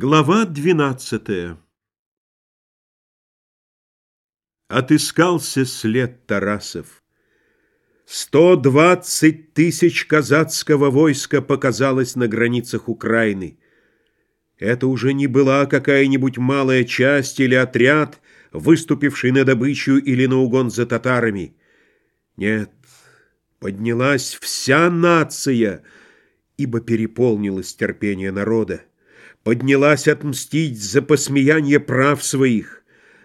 Глава двенадцатая Отыскался след Тарасов. Сто двадцать тысяч казацкого войска показалось на границах Украины. Это уже не была какая-нибудь малая часть или отряд, выступивший на добычу или на угон за татарами. Нет, поднялась вся нация, ибо переполнилось терпение народа поднялась отмстить за посмеяние прав своих,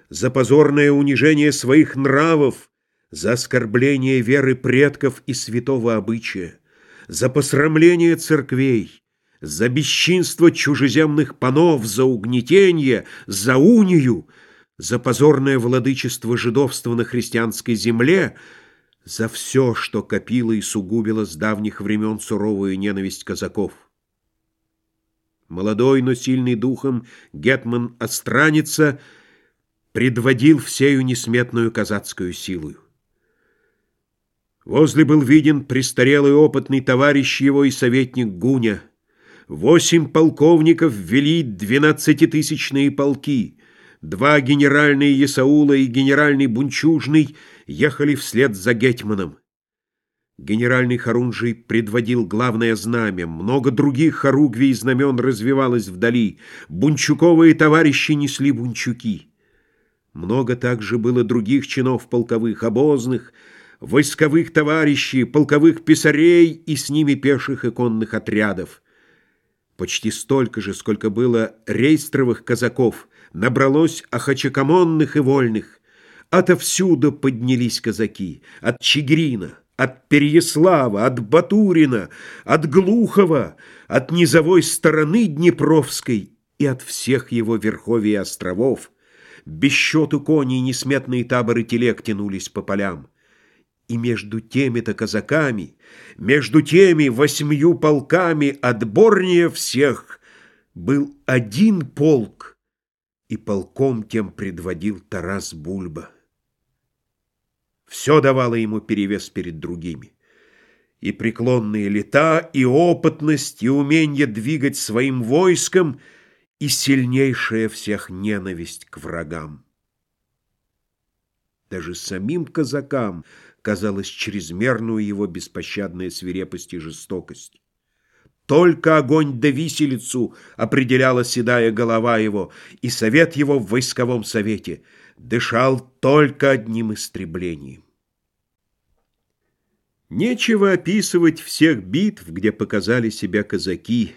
за позорное унижение своих нравов, за оскорбление веры предков и святого обычая, за посрамление церквей, за бесчинство чужеземных панов, за угнетение, за унию, за позорное владычество жидовства на христианской земле, за все, что копило и сугубило с давних времен суровую ненависть казаков. Молодой, но сильный духом, Гетман Остраница предводил всею несметную казацкую силою. Возле был виден престарелый опытный товарищ его и советник Гуня. Восемь полковников ввели двенадцатитысячные полки. Два генеральные Есаула и генеральный Бунчужный ехали вслед за Гетманом. Генеральный Харунжий предводил главное знамя. Много других хоругвий и знамен развивалось вдали. Бунчуковые товарищи несли бунчуки. Много также было других чинов полковых, обозных, войсковых товарищей, полковых писарей и с ними пеших и конных отрядов. Почти столько же, сколько было рейстровых казаков, набралось охачакамонных и вольных. Отовсюду поднялись казаки, от Чигирина, от Переяслава, от Батурина, от Глухова, от низовой стороны Днепровской и от всех его верховий островов. Без счету коней несметные таборы телег тянулись по полям. И между теми-то казаками, между теми восьмью полками отборнее всех был один полк, и полком тем предводил Тарас Бульба. Все давало ему перевес перед другими. И преклонные лета, и опытность, и умение двигать своим войском, и сильнейшая всех ненависть к врагам. Даже самим казакам казалось чрезмерную его беспощадная свирепость и жестокость. Только огонь да виселицу определяла седая голова его, и совет его в войсковом совете дышал только одним истреблением. Нечего описывать всех битв, где показали себя казаки,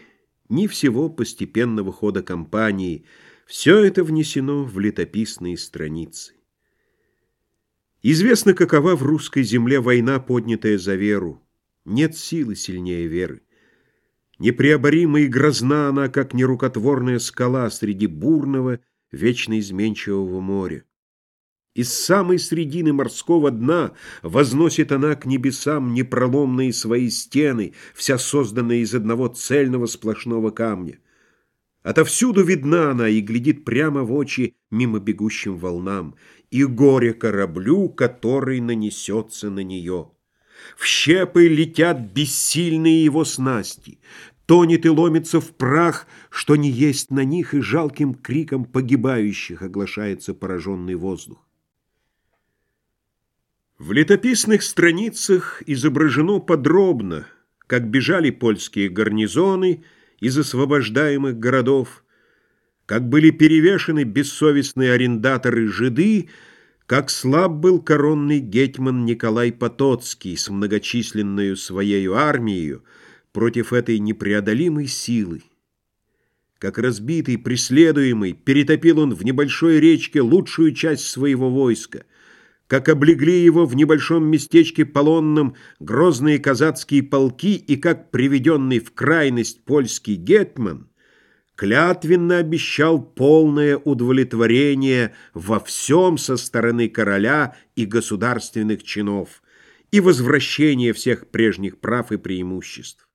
ни всего постепенного хода кампании. Все это внесено в летописные страницы. Известно, какова в русской земле война, поднятая за веру. Нет силы сильнее веры. Непреоборима и грозна она, как нерукотворная скала среди бурного, вечно изменчивого моря. Из самой средины морского дна возносит она к небесам непроломные свои стены, вся созданная из одного цельного сплошного камня. Отовсюду видна она и глядит прямо в очи мимо бегущим волнам, и горе кораблю, который нанесется на нее. В щепы летят бессильные его снасти, тонет и ломится в прах, что не есть на них, и жалким криком погибающих оглашается пораженный воздух. В летописных страницах изображено подробно, как бежали польские гарнизоны из освобождаемых городов, как были перевешены бессовестные арендаторы-жиды, как слаб был коронный гетьман Николай Потоцкий с многочисленной своей армией против этой непреодолимой силы. Как разбитый, преследуемый, перетопил он в небольшой речке лучшую часть своего войска, как облегли его в небольшом местечке Полонном грозные казацкие полки и как приведенный в крайность польский гетман клятвенно обещал полное удовлетворение во всем со стороны короля и государственных чинов и возвращение всех прежних прав и преимуществ.